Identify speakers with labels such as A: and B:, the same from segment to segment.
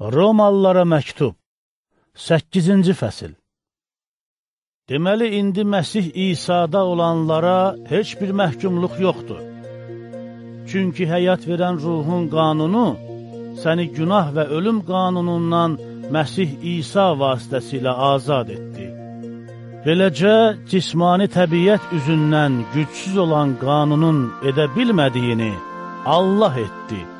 A: Romalılara məktub 8-ci fəsil Deməli, indi Məsih İsa'da olanlara heç bir məhkumluq yoxdur. Çünki həyat verən ruhun qanunu səni günah və ölüm qanunundan Məsih İsa vasitəsilə azad etdi. Beləcə, cismani təbiyyət üzündən gücsüz olan qanunun edə bilmədiyini Allah etdi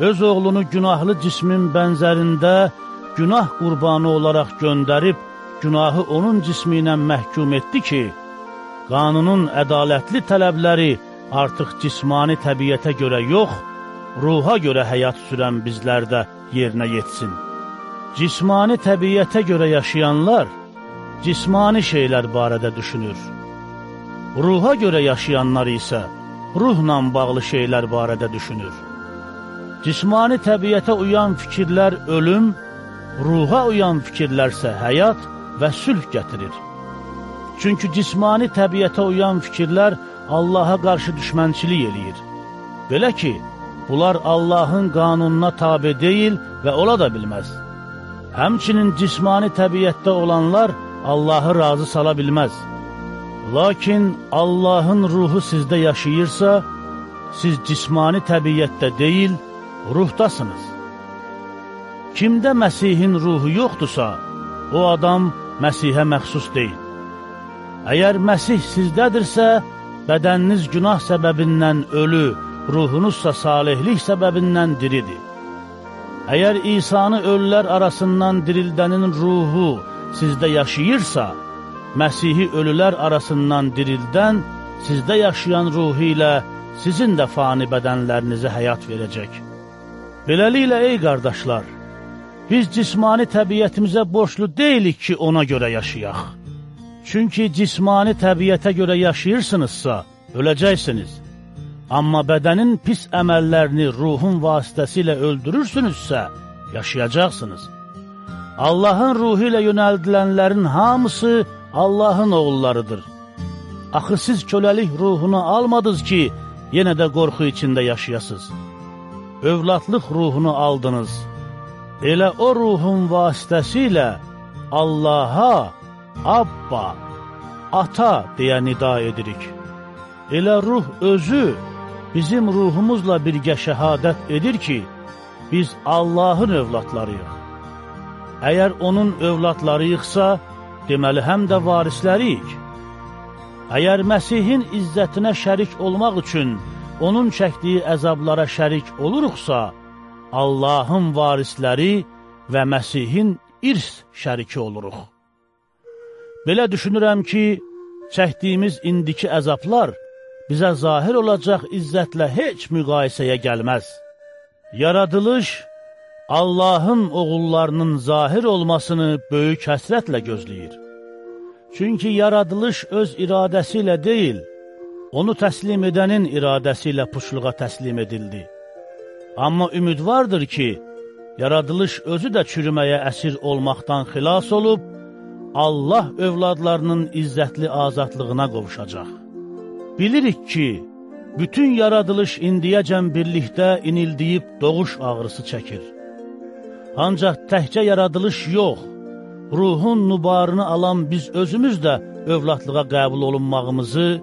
A: öz oğlunu günahlı cismin bənzərində günah qurbanı olaraq göndərib, günahı onun cismi ilə məhkum etdi ki, qanunun ədalətli tələbləri artıq cismani təbiyyətə görə yox, ruha görə həyat sürən bizlərdə yerinə yetsin. Cismani təbiyyətə görə yaşayanlar cismani şeylər barədə düşünür. Ruha görə yaşayanlar isə ruhla bağlı şeylər barədə düşünür. Cismani təbiyyətə uyan fikirlər ölüm, ruha uyan fikirlərsə həyat və sülh gətirir. Çünki cismani təbiyyətə uyan fikirlər Allaha qarşı düşmənçilik eləyir. Belə ki, bunlar Allahın qanununa tabi deyil və ola da bilməz. Həmçinin cismani təbiyyətdə olanlar Allahı razı sala bilməz. Lakin Allahın ruhu sizdə yaşayırsa, siz cismani təbiyyətdə deyil, ruhdasınız. Kimdə Məsihin ruhu yoxdursa, o adam Məsihə məxsus deyil. Əgər Məsih sizdədirsə, bədəniniz günah səbəbindən ölü, ruhunuzsa salihlik səbəbindən diridir. Əgər İsa'nı ölülər arasından dirildənin ruhu sizdə yaşayırsa, Məsihi ölülər arasından dirildən sizdə yaşayan ruhu ilə sizin də fani bədənlərinizə həyat verəcək. Beləliklə, ey qardaşlar, biz cismani təbiyyətimizə borçlu deyilik ki, ona görə yaşayaq. Çünki cismani təbiyyətə görə yaşayırsınızsa, öləcəksiniz. Amma bədənin pis əməllərini ruhun vasitəsilə öldürürsünüzsə, yaşayacaqsınız. Allahın ruhu ilə yönəldilənlərin hamısı Allahın oğullarıdır. Axı siz köləlik ruhunu almadınız ki, yenə də qorxu içində yaşayasınız övladlıq ruhunu aldınız. Elə o ruhun vasitəsilə Allaha, Abba, Ata deyə nida edirik. Elə ruh özü bizim ruhumuzla birgə şəhadət edir ki, biz Allahın övladlarıyıq. Əgər onun övladlarıyıqsa, deməli həm də varisləriyik. Əgər Məsihin izzətinə şərik olmaq üçün onun çəkdiyi əzablara şərik oluruqsa, Allahın varisləri və Məsihin irs şəriki oluruq. Belə düşünürəm ki, çəkdiyimiz indiki əzablar bizə zahir olacaq izzətlə heç müqayisəyə gəlməz. Yaradılış, Allahın oğullarının zahir olmasını böyük həsrətlə gözləyir. Çünki yaradılış öz iradəsi ilə deyil, onu təslim edənin iradəsi ilə puşluğa təslim edildi. Amma ümid vardır ki, yaradılış özü də çürüməyə əsir olmaqdan xilas olub, Allah övladlarının izzətli azadlığına qovuşacaq. Bilirik ki, bütün yaradılış indiyəcən birlikdə inildiyib doğuş ağrısı çəkir. Ancaq təhcə yaradılış yox, ruhun nubarını alan biz özümüz də övladlığa qəbul olunmağımızı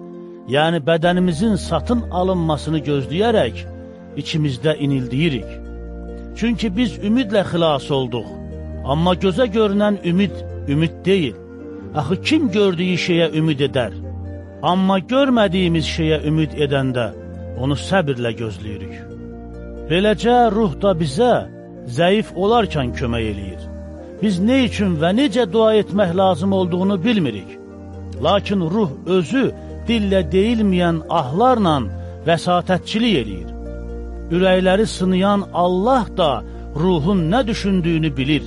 A: yəni bədənimizin satın alınmasını gözləyərək içimizdə inildiyirik. Çünki biz ümidlə xilas olduq, amma gözə görünən ümid, ümid deyil. Axı kim gördüyü şeyə ümid edər? Amma görmədiyimiz şeyə ümid edəndə onu səbirlə gözləyirik. Beləcə ruh da bizə zəif olarkən kömək eləyir. Biz nə üçün və necə dua etmək lazım olduğunu bilmirik. Lakin ruh özü dillə deyilməyən ahlarla vəsatətçilik eləyir. Ürəkləri sınayan Allah da ruhun nə düşündüyünü bilir.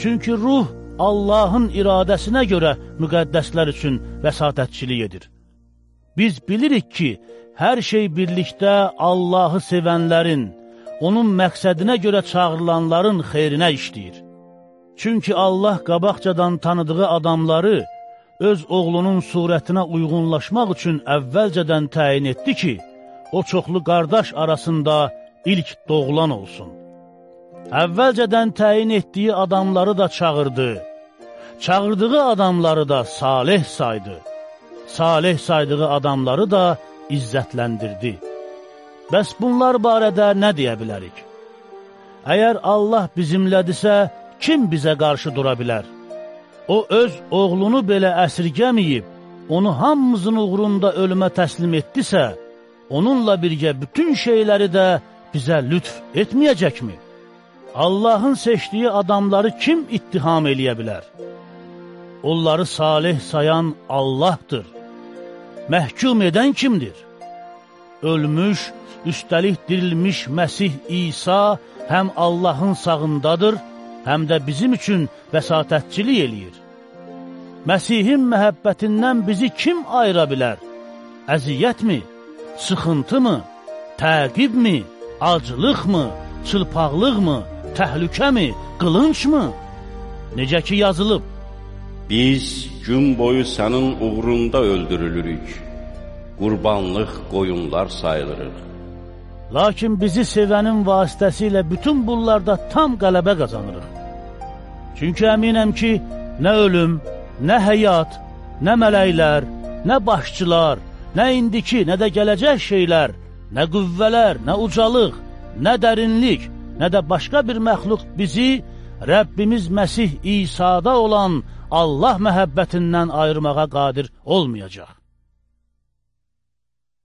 A: Çünki ruh Allahın iradəsinə görə müqəddəslər üçün vəsatətçilik edir. Biz bilirik ki, hər şey birlikdə Allahı sevənlərin, onun məqsədinə görə çağırılanların xeyrinə işləyir. Çünki Allah qabaqcadan tanıdığı adamları öz oğlunun surətinə uyğunlaşmaq üçün əvvəlcədən təyin etdi ki, o çoxlu qardaş arasında ilk doğulan olsun. əvvəlcədən təyin etdiyi adamları da çağırdı. Çağırdığı adamları da salih saydı. Salih saydığı adamları da izzətləndirdi. Bəs bunlar barədə nə deyə bilərik? Əgər Allah bizimlədirsə, kim bizə qarşı dura bilər? O öz oğlunu belə əsirgəməyib, onu hamımızın uğrunda ölümə təslim etdisə, onunla birgə bütün şeyləri də bizə lütf etməyəcəkmi? Allahın seçdiyi adamları kim ittiham eləyə bilər? Onları salih sayan Allahdır. Məhkum edən kimdir? Ölmüş, üstəlik dirilmiş Məsih İsa həm Allahın sağındadır, həm də bizim üçün vəsatətçilik eləyir. Məsihin məhəbbətindən bizi kim ayıra bilər? Əziyyətmi? Sıxıntımı? Təqibmi? Acılıqmı? Çılpaqlıqmı? Təhlükəmi? Qılınçmı? Necə ki yazılıb,
B: Biz gün boyu sənin uğrunda öldürülürük, qurbanlıq qoyunlar sayılırıq.
A: Lakin bizi sevənin vasitəsilə bütün bunlarda tam qələbə qazanırıq. Çünki əminəm ki, nə ölüm, nə həyat, nə mələklər, nə başçılar, nə indiki, nə də gələcək şeylər, nə qüvvələr, nə ucalıq, nə dərinlik, nə də başqa bir məxluq bizi Rəbbimiz Məsih İsa'da olan Allah məhəbbətindən ayırmağa qadir olmayacaq.